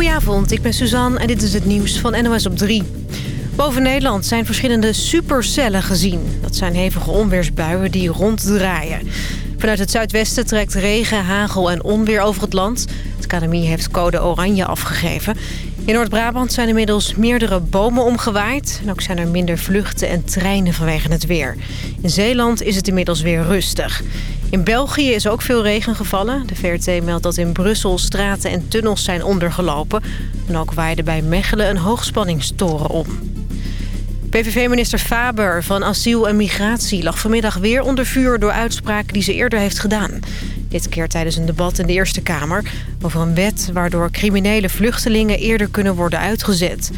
Goedenavond, ik ben Suzanne en dit is het nieuws van NOS op 3. Boven Nederland zijn verschillende supercellen gezien. Dat zijn hevige onweersbuien die ronddraaien. Vanuit het zuidwesten trekt regen, hagel en onweer over het land. Het academie heeft code oranje afgegeven. In Noord-Brabant zijn inmiddels meerdere bomen omgewaaid. En ook zijn er minder vluchten en treinen vanwege het weer. In Zeeland is het inmiddels weer rustig. In België is ook veel regen gevallen. De VRT meldt dat in Brussel straten en tunnels zijn ondergelopen. En ook waaide bij Mechelen een hoogspanningstoren om. PVV-minister Faber van Asiel en Migratie lag vanmiddag weer onder vuur... door uitspraken die ze eerder heeft gedaan. Dit keer tijdens een debat in de Eerste Kamer over een wet... waardoor criminele vluchtelingen eerder kunnen worden uitgezet.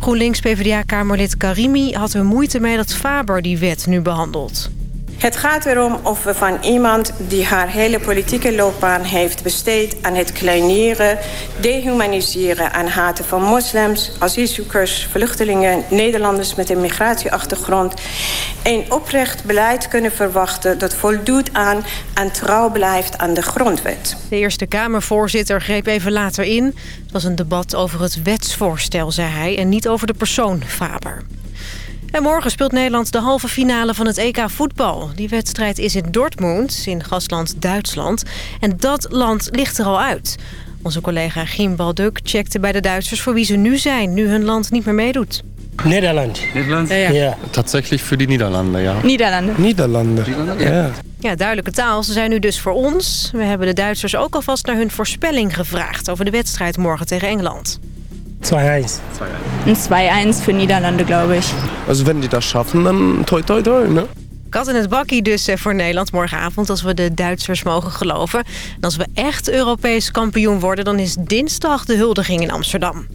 GroenLinks-PVDA-kamerlid Karimi had er moeite mee dat Faber die wet nu behandelt. Het gaat erom of we van iemand die haar hele politieke loopbaan heeft besteed... aan het kleineren, dehumaniseren en haten van moslims... asielzoekers, vluchtelingen, Nederlanders met een migratieachtergrond... een oprecht beleid kunnen verwachten dat voldoet aan... en trouw blijft aan de grondwet. De Eerste Kamervoorzitter greep even later in. Het was een debat over het wetsvoorstel, zei hij... en niet over de persoon Faber. En morgen speelt Nederland de halve finale van het EK voetbal. Die wedstrijd is in Dortmund, in gastland Duitsland. En dat land ligt er al uit. Onze collega Giem Balduk checkte bij de Duitsers voor wie ze nu zijn... nu hun land niet meer meedoet. Nederland. Nederland? Ja, ja. Tatsächlich für die Niederlande, ja. Nederlanden. Nederlanden. Ja. Ja, duidelijke taal. Ze zijn nu dus voor ons. We hebben de Duitsers ook alvast naar hun voorspelling gevraagd... over de wedstrijd morgen tegen Engeland. 2-1. Een 2-1 für Niederlande, glaube ich. Also wenn die das schaffen, dann toi toi toi, ne? Kat in het bakkie dus eh, voor Nederland morgenavond... als we de Duitsers mogen geloven. En als we echt Europees kampioen worden... dan is dinsdag de huldiging in Amsterdam.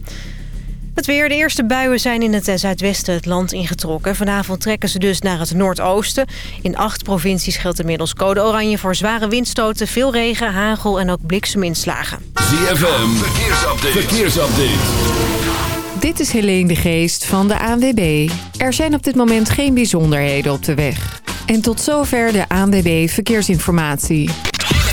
Het weer. De eerste buien zijn in het zuidwesten het land ingetrokken. Vanavond trekken ze dus naar het noordoosten. In acht provincies geldt inmiddels code oranje voor zware windstoten... veel regen, hagel en ook blikseminslagen. ZFM, verkeersupdate. verkeersupdate. Dit is Helene de Geest van de ANWB. Er zijn op dit moment geen bijzonderheden op de weg. En tot zover de ANWB Verkeersinformatie.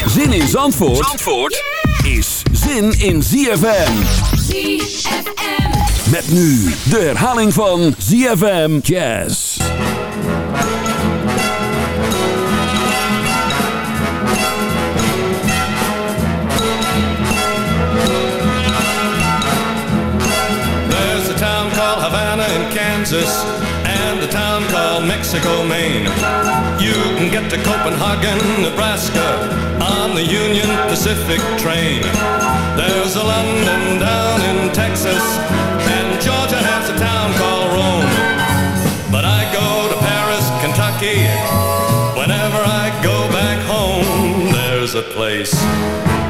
Zin in Zandvoort, Zandvoort is zin in ZFM. ZFM. Met nu de herhaling van ZFM Jazz. There's a town called Havana in Kansas and a town called Mexico, Maine. You can get to Copenhagen, Nebraska on the Union Pacific train. There's a London down in Texas a place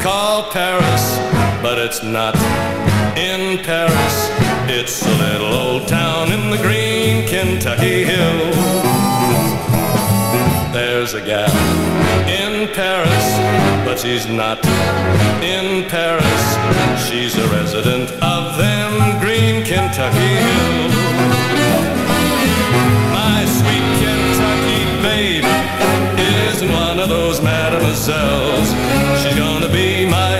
called Paris, but it's not in Paris. It's a little old town in the green Kentucky hills. There's a gal in Paris, but she's not in Paris. She's a resident of them green Kentucky hills. Those mademoiselles. She's gonna be my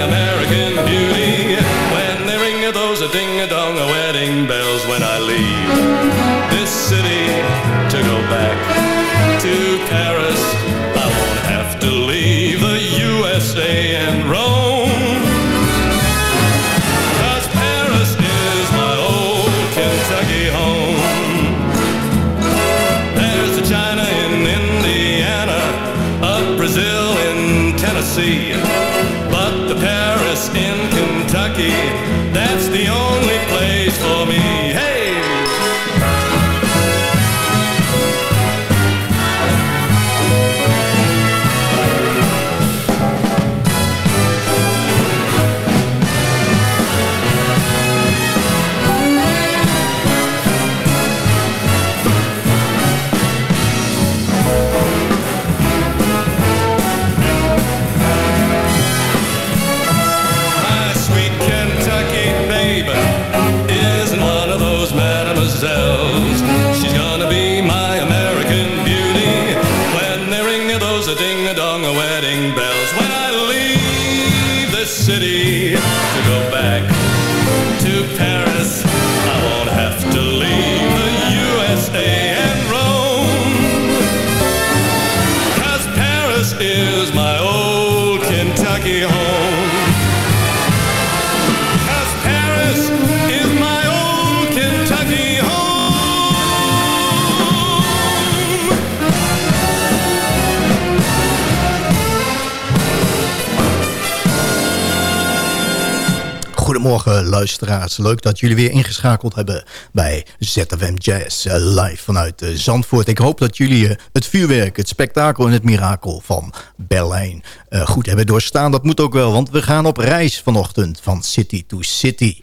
Goedemorgen luisteraars. Leuk dat jullie weer ingeschakeld hebben bij ZFM Jazz eh, live vanuit eh, Zandvoort. Ik hoop dat jullie eh, het vuurwerk, het spektakel en het mirakel van Berlijn goed hebben doorstaan. Dat moet ook wel, want we gaan op reis vanochtend van city to city.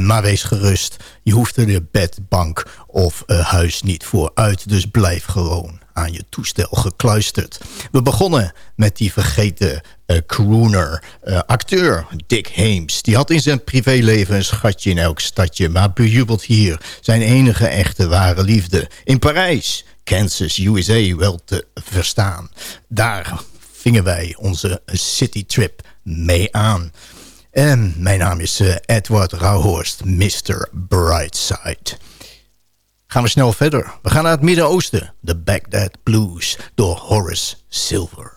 Maar wees gerust, je hoeft er de bed, bank of huis niet voor uit. Dus blijf gewoon aan je toestel gekluisterd. We begonnen met die vergeten crooner, eh, acteur Dick Hames. Die had in zijn privéleven een schatje in elk stadje... maar bejubelt hier zijn enige echte ware liefde. In Parijs, Kansas, USA wel te verstaan. Daar vingen wij onze citytrip mee aan. Mijn naam is eh, Edward Rauhorst, Mr. Brightside. Gaan we snel verder. We gaan naar het Midden-Oosten. De Baghdad Blues door Horace Silver.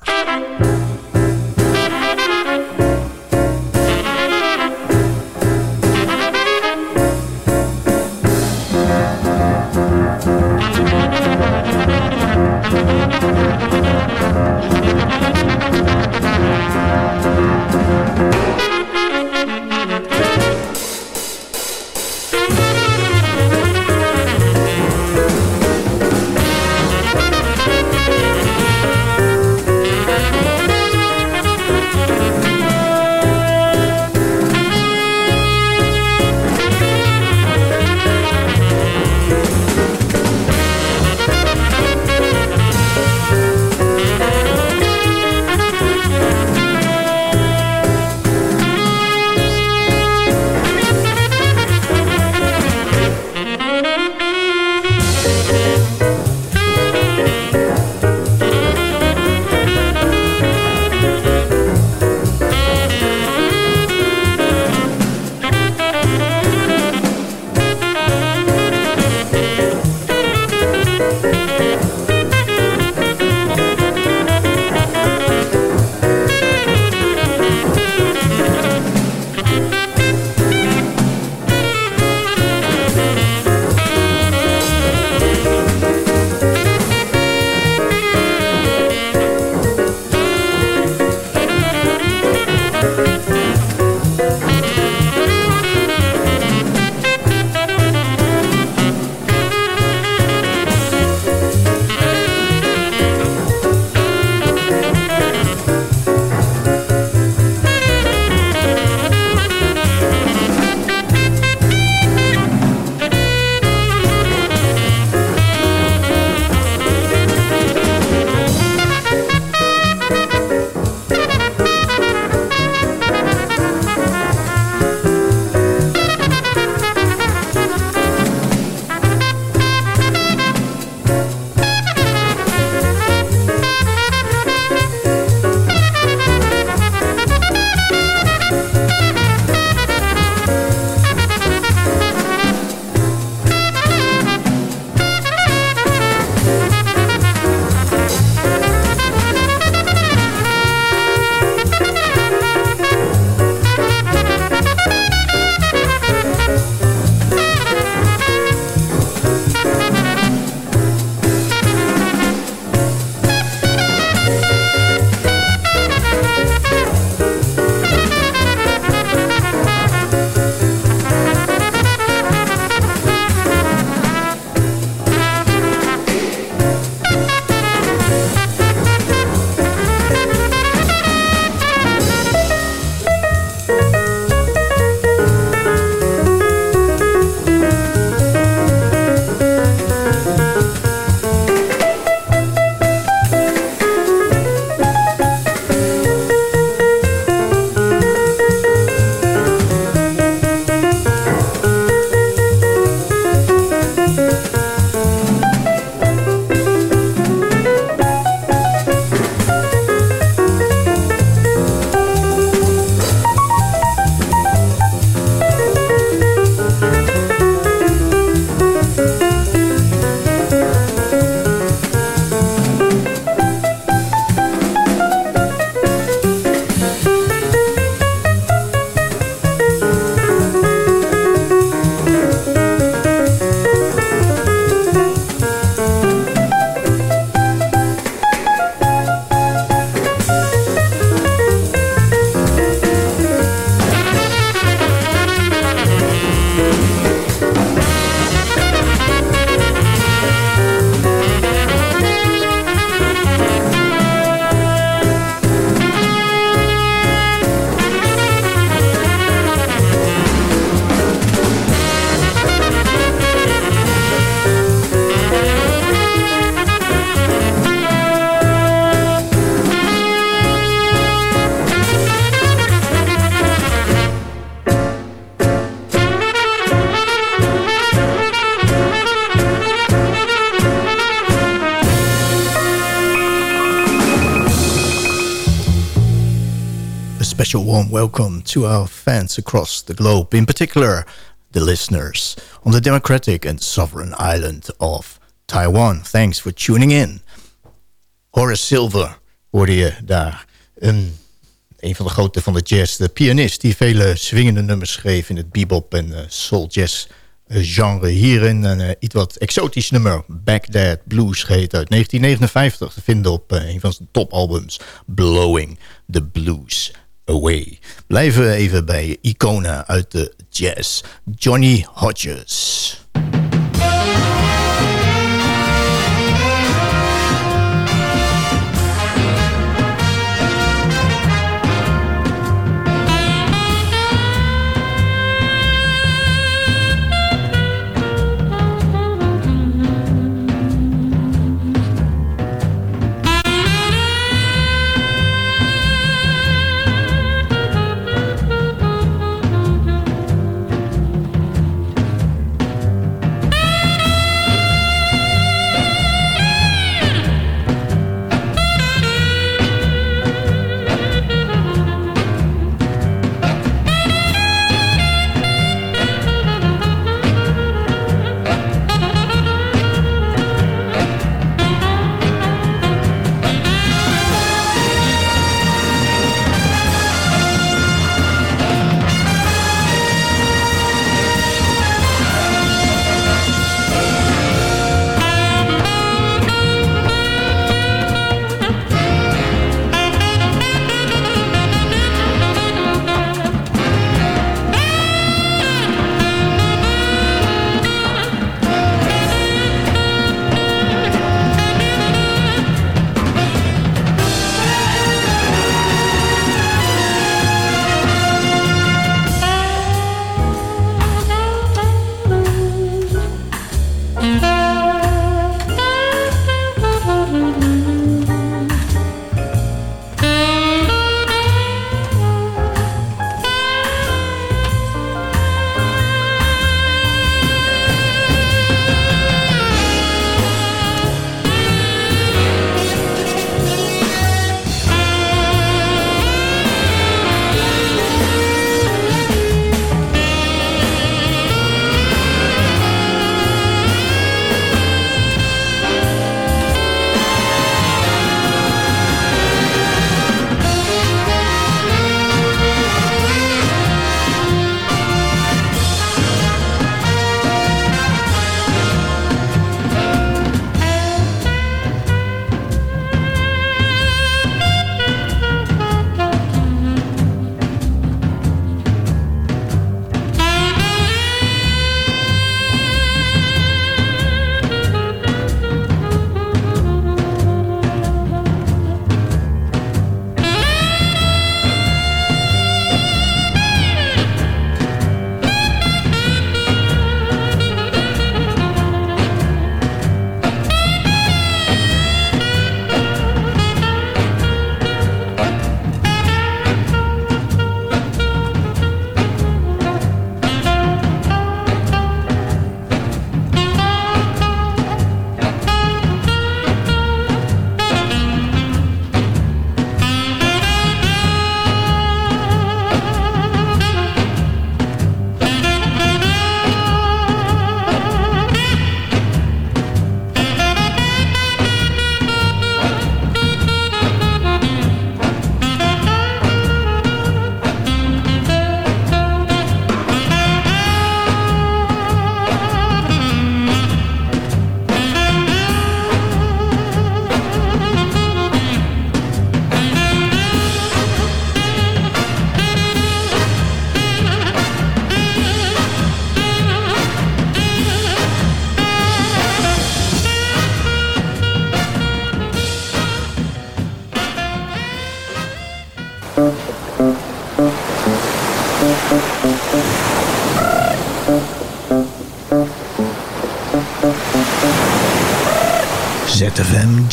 Welcome to our fans across the globe, in particular the listeners on the democratic and sovereign island of Taiwan. Thanks for tuning in. Horace Silver hoorde je daar. Een, van de grote van de jazz. De pianist die vele swingende nummers schreef in het bebop en uh, soul jazz eh, genre. Hierin een uh, iets wat exotisch nummer. Baghdad Blues uit 1959. Te vinden op een van zijn topalbums. Blowing the Blues Away. Blijven even bij iconen uit de jazz. Johnny Hodges.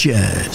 ZFM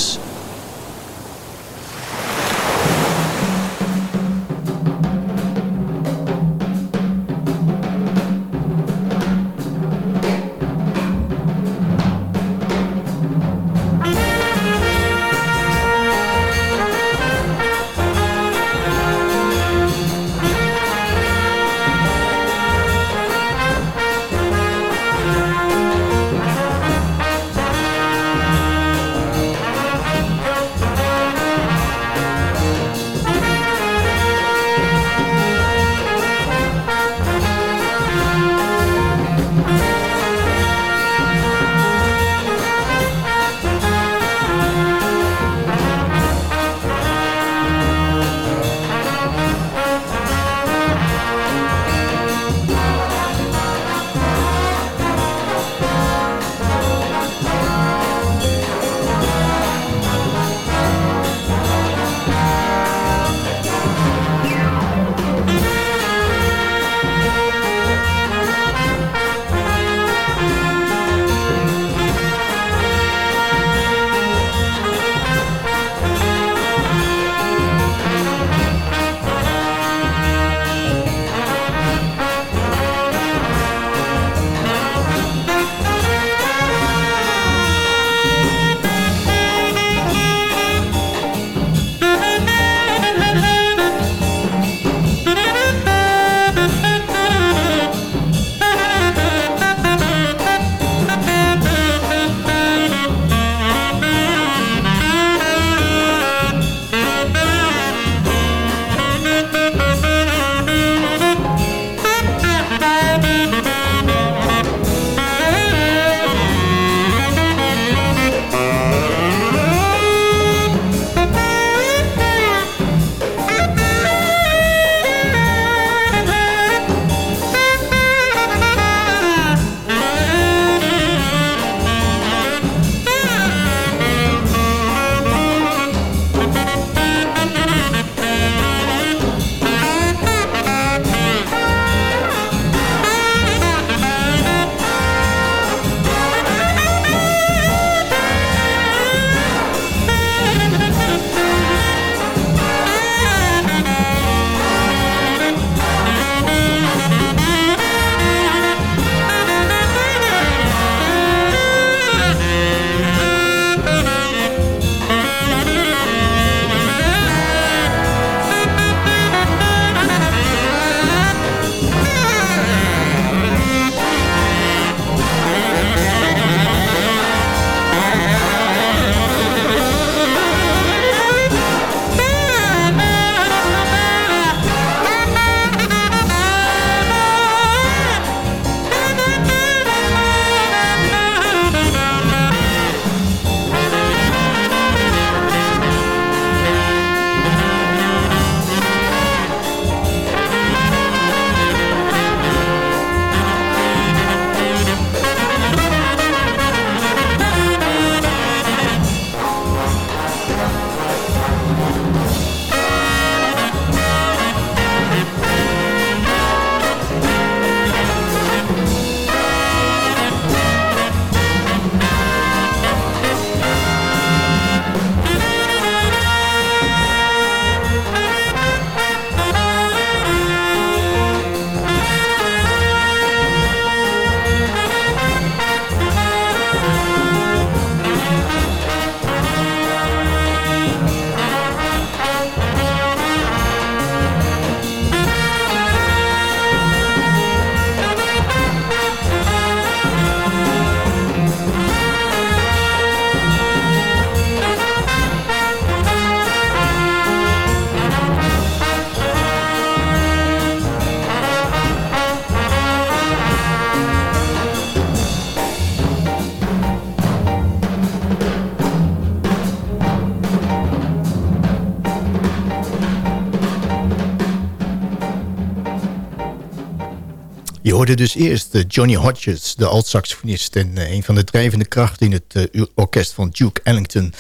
hoorde dus eerst uh, Johnny Hodges, de alt-saxofonist... en uh, een van de drijvende krachten in het uh, orkest van Duke Ellington.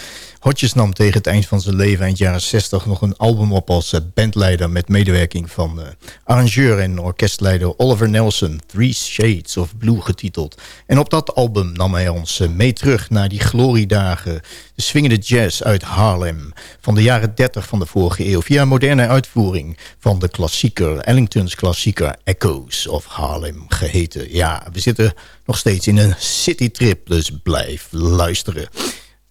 Hodges nam tegen het eind van zijn leven, eind jaren 60... nog een album op als bandleider met medewerking van arrangeur en orkestleider Oliver Nelson... Three Shades of Blue getiteld. En op dat album nam hij ons mee terug naar die gloriedagen... de swingende jazz uit Harlem van de jaren 30 van de vorige eeuw... via een moderne uitvoering van de klassieker, Ellingtons klassieker Echoes of. Harlem geheten. Ja, we zitten nog steeds in een citytrip, dus blijf luisteren.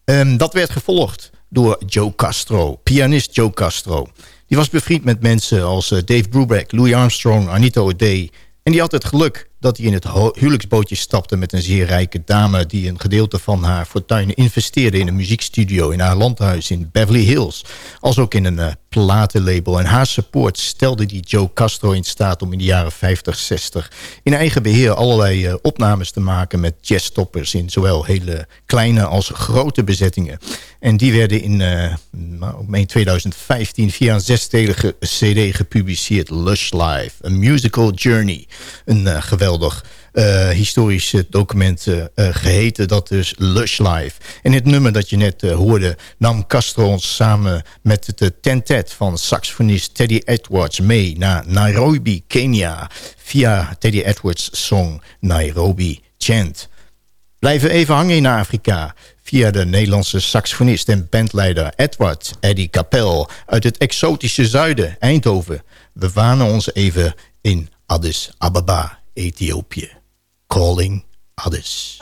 Um, dat werd gevolgd door Joe Castro, pianist Joe Castro. Die was bevriend met mensen als uh, Dave Brubeck, Louis Armstrong, Anita O'Day... En die had het geluk dat hij in het huwelijksbootje stapte met een zeer rijke dame... die een gedeelte van haar fortuin investeerde in een muziekstudio... in haar landhuis in Beverly Hills. Als ook in een uh, platenlabel. En haar support stelde die Joe Castro in staat om in de jaren 50, 60... in eigen beheer allerlei uh, opnames te maken met jazztoppers... in zowel hele kleine als grote bezettingen. En die werden in, uh, in 2015 via een zesdelige cd gepubliceerd. Lush Live, A Musical Journey. Een uh, geweldig uh, historisch document geheten. Dat dus Lush Live. En het nummer dat je net hoorde nam Castro ons samen met de tentet van saxofonist Teddy Edwards mee naar Nairobi, Kenia. Via Teddy Edwards song Nairobi Chant. Blijven even hangen in Afrika via de Nederlandse saxofonist en bandleider Edward Eddie Capel uit het exotische zuiden, Eindhoven. We wanen ons even in Addis Ababa, Ethiopië. Calling Addis.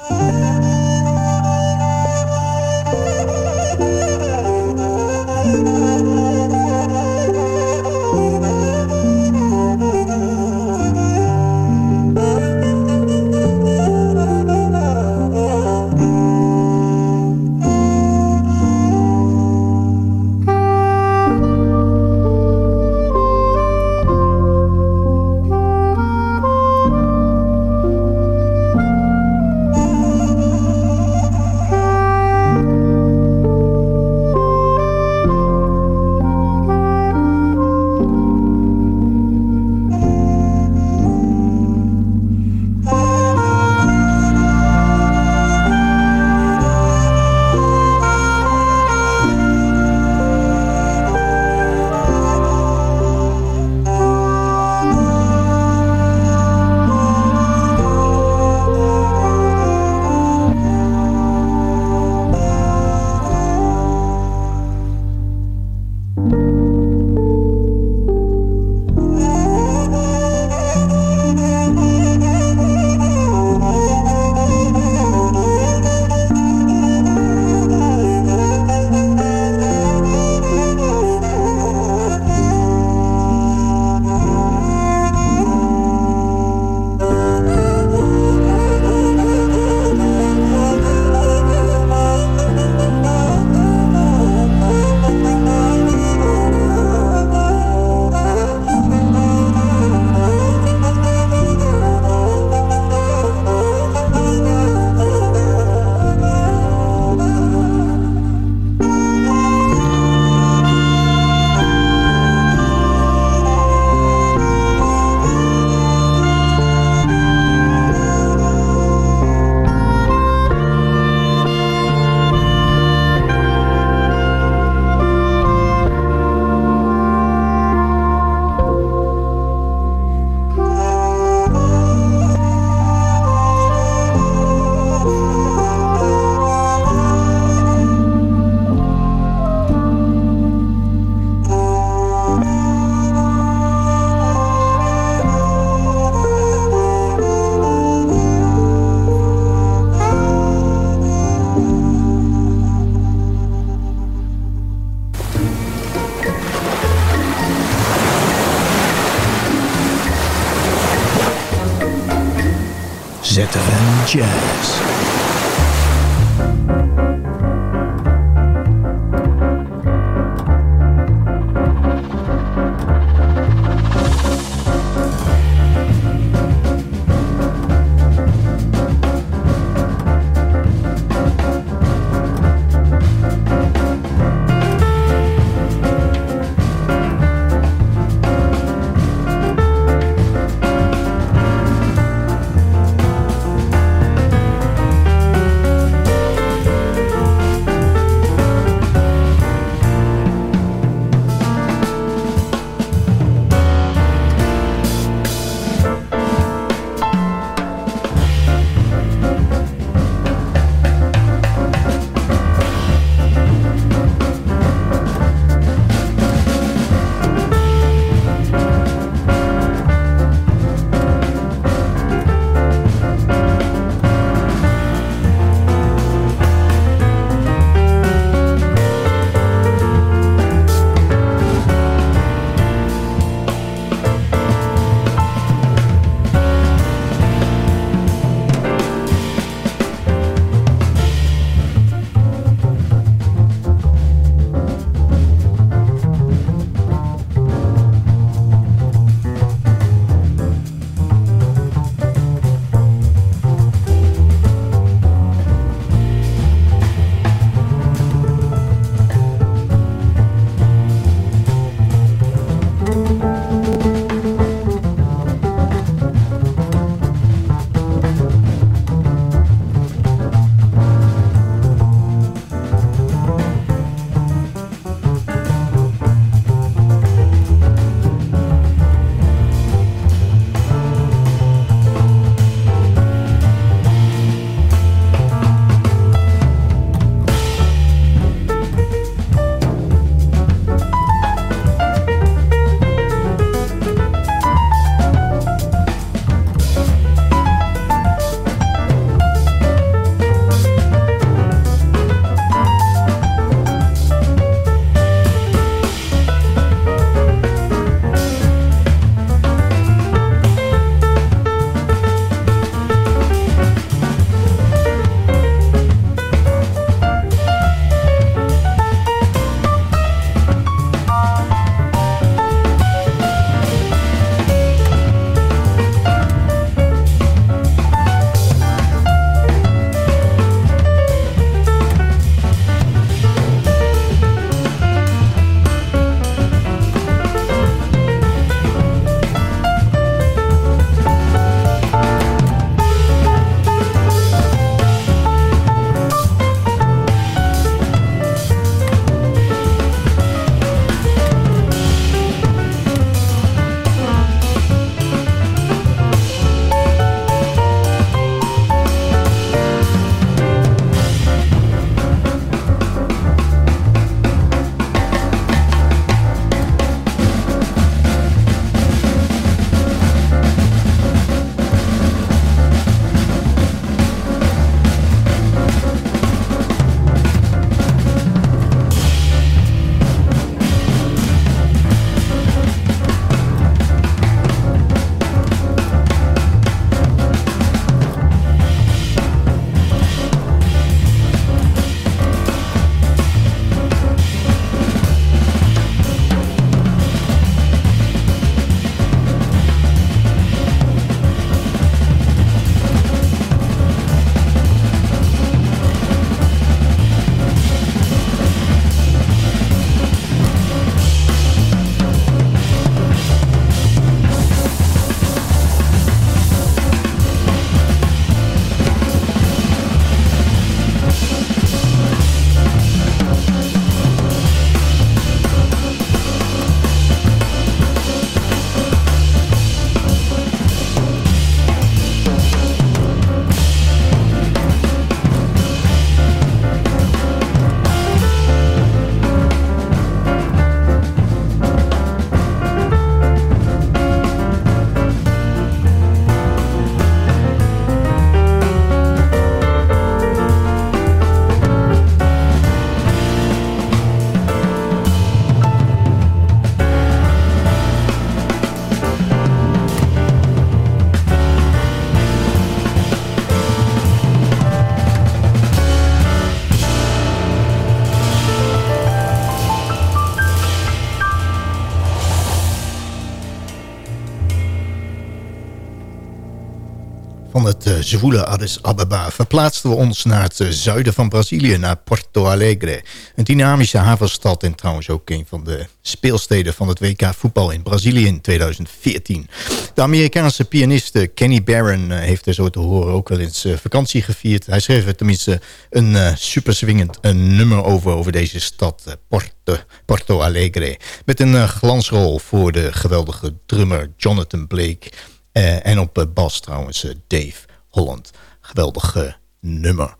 Het uh, zwoele Addis Ababa verplaatsten we ons naar het uh, zuiden van Brazilië, naar Porto Alegre. Een dynamische havenstad en trouwens ook een van de speelsteden van het WK voetbal in Brazilië in 2014. De Amerikaanse pianiste Kenny Barron heeft er zo te horen ook wel eens vakantie gevierd. Hij schreef er tenminste een super swingend nummer over, over deze stad Porto, Porto Alegre. Met een glansrol voor de geweldige drummer Jonathan Blake... Uh, en op uh, bas trouwens uh, Dave Holland. Geweldig nummer.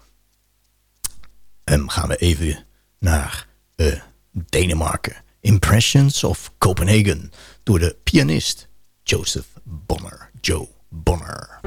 En gaan we even naar Denemarken. Impressions of Copenhagen. Door de pianist Joseph Bonner. Joe Bonner.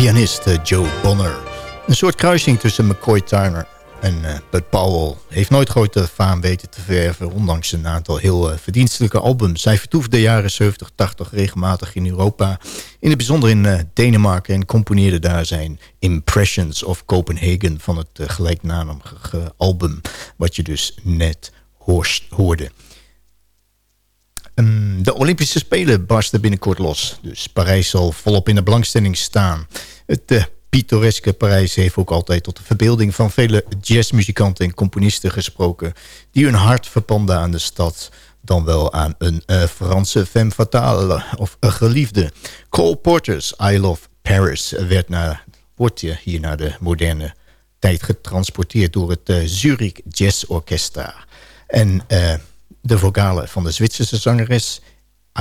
Pianist eh, Joe Bonner. Een soort kruising tussen McCoy Tyner en uh, Bud Powell. Heeft nooit grote faam weten te verwerven, ondanks een aantal heel uh, verdienstelijke albums. Hij vertoefde de jaren 70, 80 regelmatig in Europa. In het bijzonder in Denemarken en componeerde daar zijn Impressions of Copenhagen... van het gelijknamige album, wat je dus net hoorde. Um, de Olympische Spelen barsten binnenkort los. Dus Parijs zal volop in de belangstelling staan. Het uh, pittoreske Parijs heeft ook altijd tot de verbeelding van vele jazzmuzikanten en componisten gesproken... die hun hart verpanden aan de stad dan wel aan een uh, Franse femme fatale of een geliefde. Cole Porter's I Love Paris werd naar, wordt hier naar de moderne tijd getransporteerd... door het uh, Zurich Jazz Orchestra. En de vocalen van de Zwitserse zangeres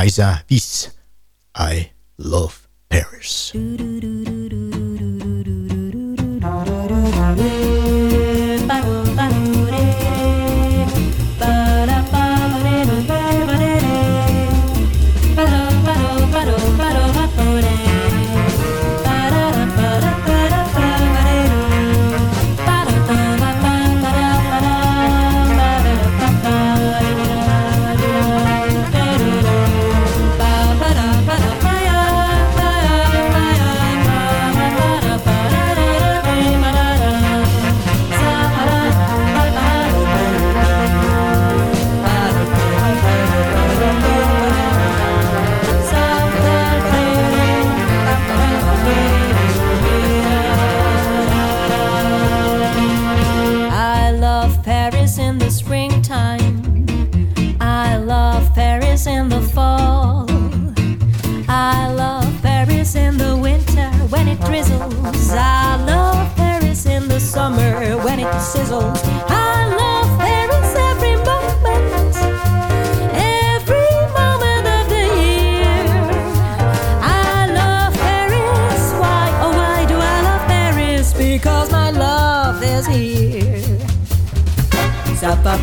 Isa Wies. I Love Paris. Sizzles. I love Paris every moment, every moment of the year. I love Paris. Why, oh, why do I love Paris? Because my love is here. Za pa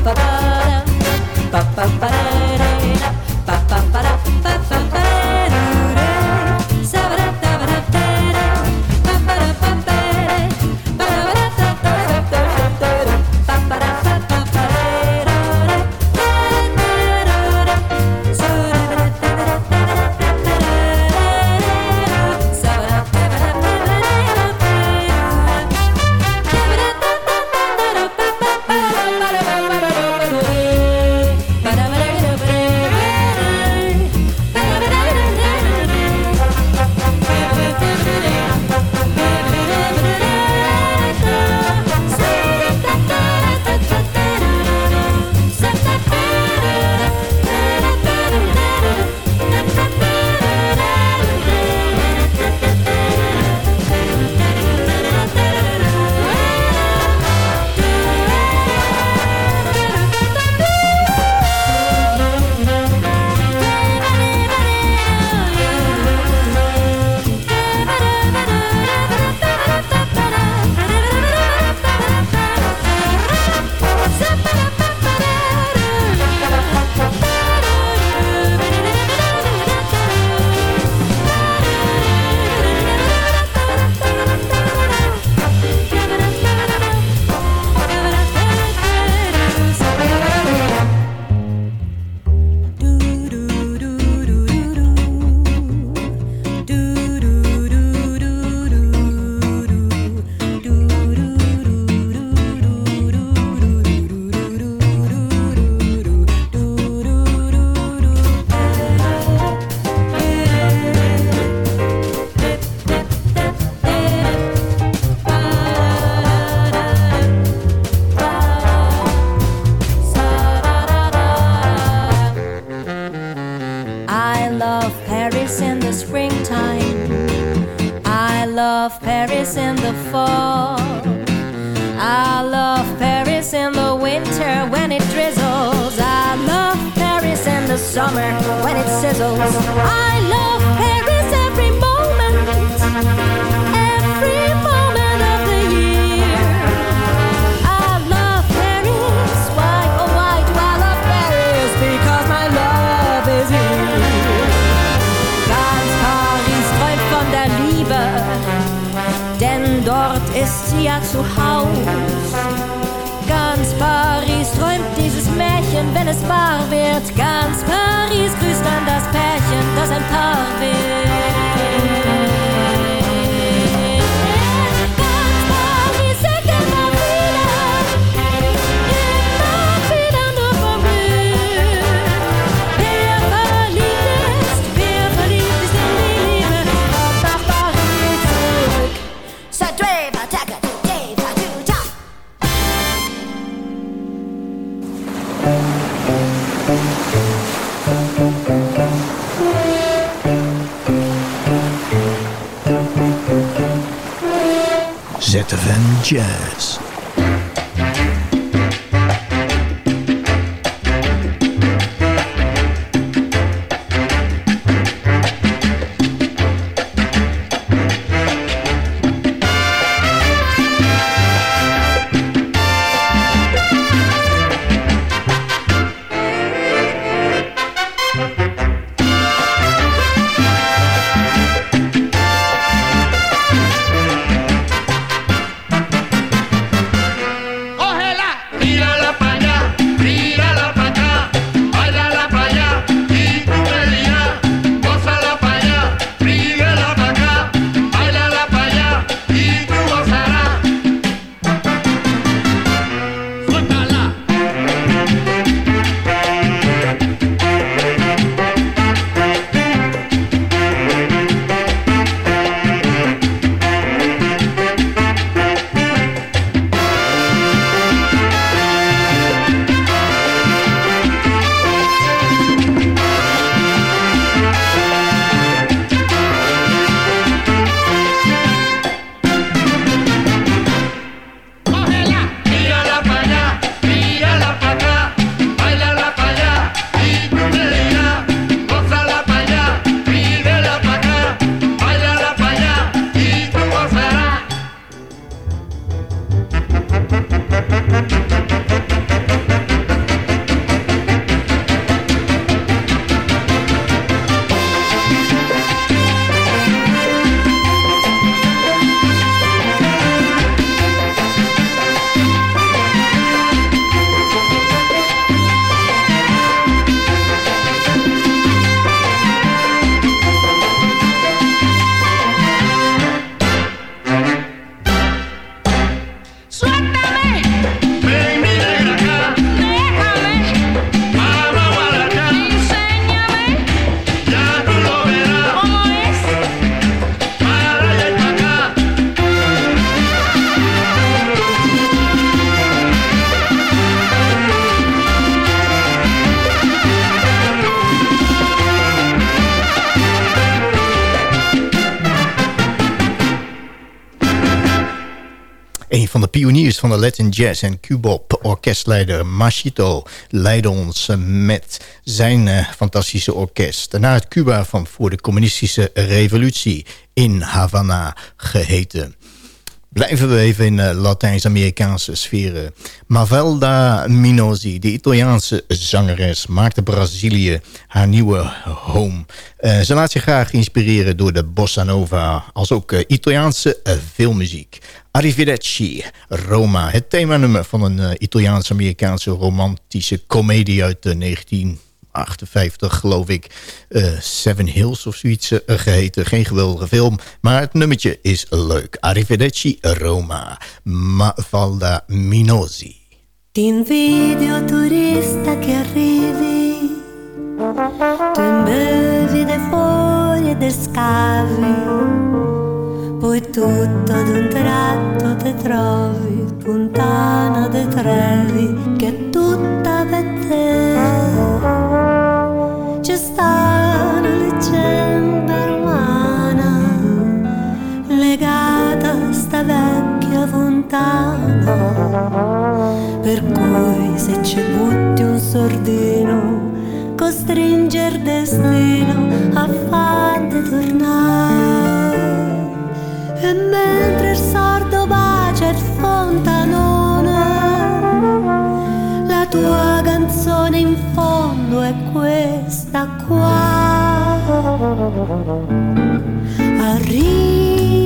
ZFM Jazz. Van de Latin Jazz en Cubop orkestleider Machito leidde ons eh, met zijn eh, fantastische orkest naar het Cuba van voor de communistische revolutie in Havana geheten. Blijven we even in eh, Latijns-Amerikaanse sferen. Mavelda Minosi, de Italiaanse zangeres, maakte Brazilië haar nieuwe home. Eh, ze laat zich graag inspireren door de bossa nova, als ook eh, Italiaanse eh, filmmuziek. Arrivederci, Roma, het themanummer van een Italiaans-Amerikaanse romantische komedie uit eh, 1958, geloof ik. Eh, Seven Hills of zoiets eh, geheten. Geen geweldige film, maar het nummertje is leuk. Arrivederci, Roma, Mafalda Minosi. Ti invidio turista che arrivi, tu imbevi dei fuori e dei scavi, poi tutto ad un tratto te trovi, puntana de Trevi, che è tutta per. Ci butti un sordino costringe il destino a farti tornare. E mentre il sordo bacia il fontanone la tua canzone in fondo è questa qua. Arrivederci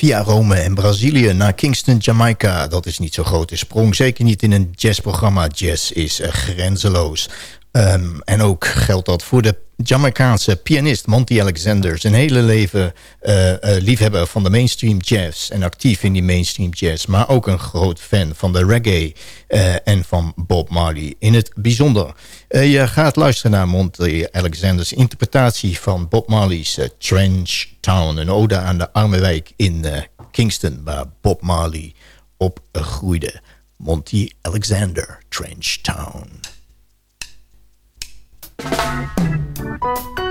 Via Rome en Brazilië naar Kingston, Jamaica. Dat is niet zo'n grote sprong. Zeker niet in een jazzprogramma. Jazz is eh, grenzeloos. Ehm, en ook geldt dat voor de Jamaicaanse pianist Monty Alexander. Zijn hele leven eh, eh, liefhebber van de mainstream jazz. En actief in die mainstream jazz. Maar ook een groot fan van de reggae. eh, en van Bob Marley in het bijzonder. Je gaat luisteren naar Monty Alexander's interpretatie van Bob Marley's Trench Town. Een ode aan de arme wijk in Kingston. Waar Bob Marley op groeide. Monty Alexander, Trench Town. Arrivederci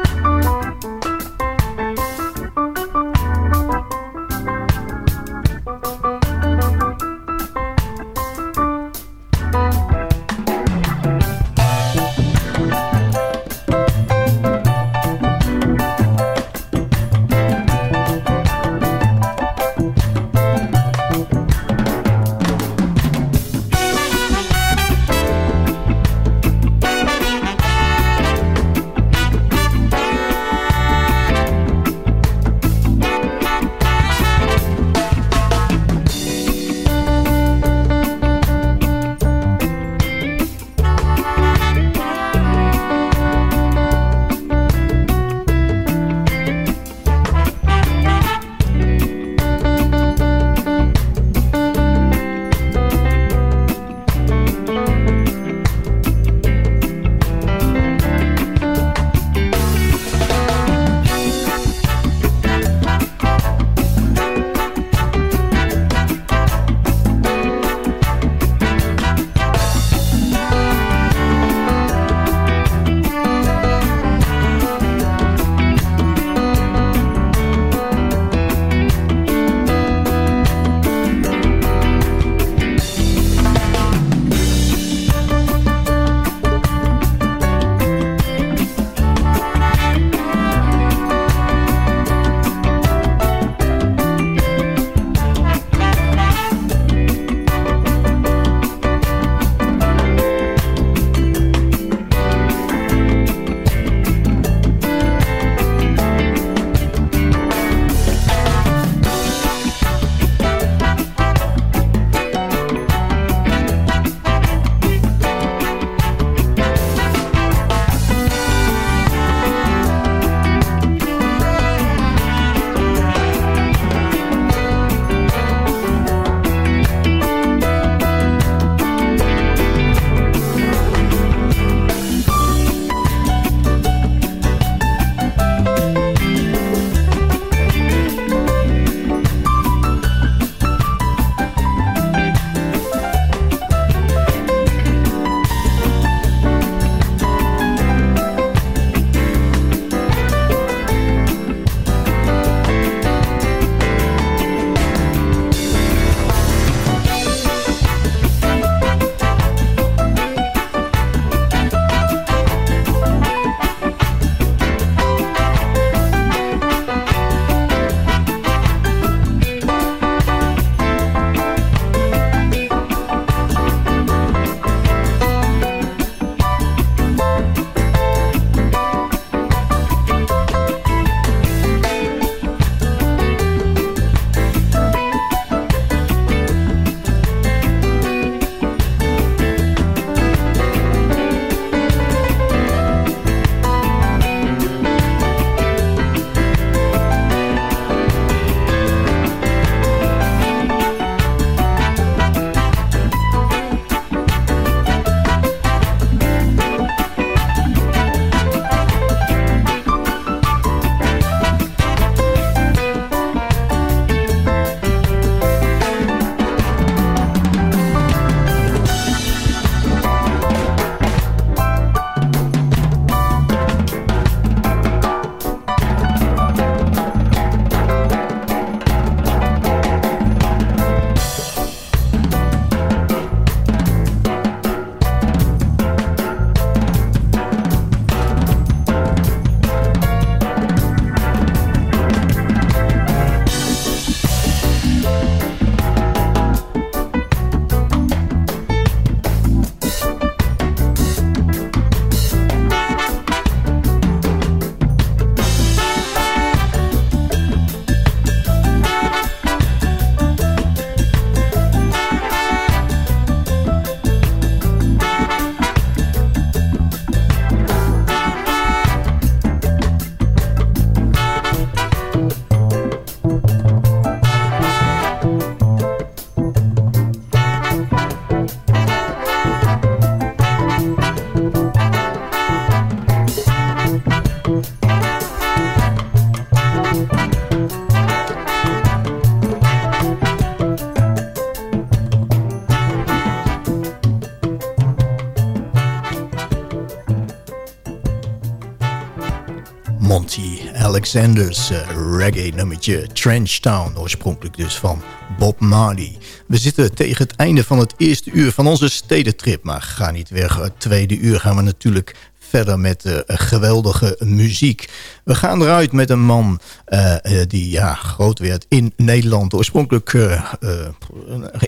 Monty Alexander's eh, reggae nummertje Trench Town. Oorspronkelijk dus van Bob Marley. We zitten tegen het einde van het eerste uur van onze stedentrip. Maar ga niet weg. Het tweede uur gaan we natuurlijk verder met eh, geweldige muziek. We gaan eruit met een man eh, die ja, groot werd in Nederland. Oorspronkelijk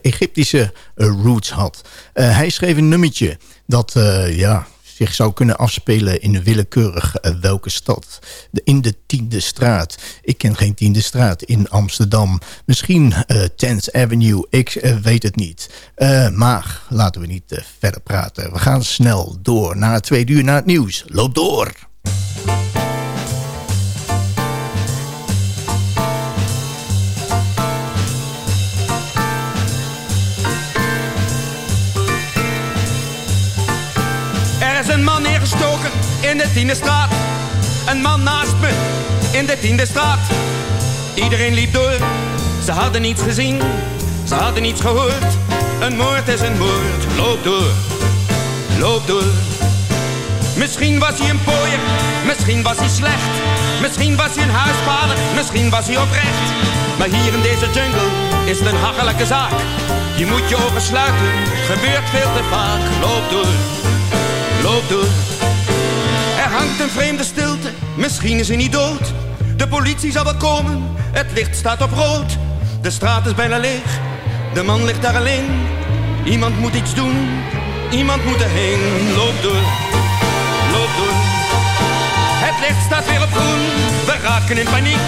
Egyptische roots had. Hij schreef een nummertje dat ja, zich zou kunnen afspelen in willekeurig eh, welke stad. In de tiende straat. Ik ken geen tiende straat in Amsterdam. Misschien eh 10th Avenue, ik eh, weet het niet. Eh, maar laten we niet eh, verder praten. We gaan snel door naar tweede uur, naar het nieuws. Loop door! Tiende straat. Een man naast me in de tiende straat. Iedereen liep door, ze hadden niets gezien, ze hadden niets gehoord. Een moord is een moord, loop door, loop door. Misschien was hij een pooier, misschien was hij slecht. Misschien was hij een huisvader, misschien was hij oprecht. Maar hier in deze jungle is het een hachelijke zaak. Je moet je ogen sluiten, gebeurt veel te vaak. Loop door, loop door. Hangt een vreemde stilte, misschien is hij niet dood. De politie zal wel komen, het licht staat op rood. De straat is bijna leeg, de man ligt daar alleen. Iemand moet iets doen, iemand moet erheen. Loop door, loop door. Het licht staat weer op groen, we raken in paniek.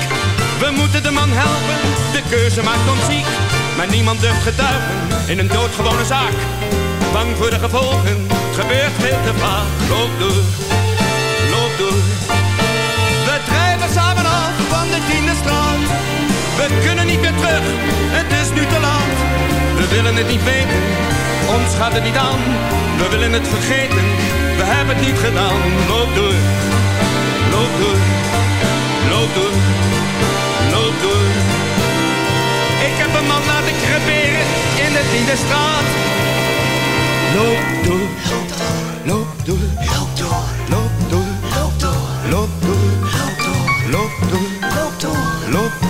We moeten de man helpen, de keuze maakt ons ziek. Maar niemand durft getuigen in een doodgewone zaak. Bang voor de gevolgen, gebeurt veel te vaak. Loop door, door. We drijven samen af van de tiende straat. We kunnen niet meer terug, het is nu te laat. We willen het niet weten, ons gaat het niet aan. We willen het vergeten, we hebben het niet gedaan. Loop door, loop door, loop door, loop door. Ik heb een man laten creperen in de tiende straat. Loop door, loop door, loop door, loop door,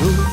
road.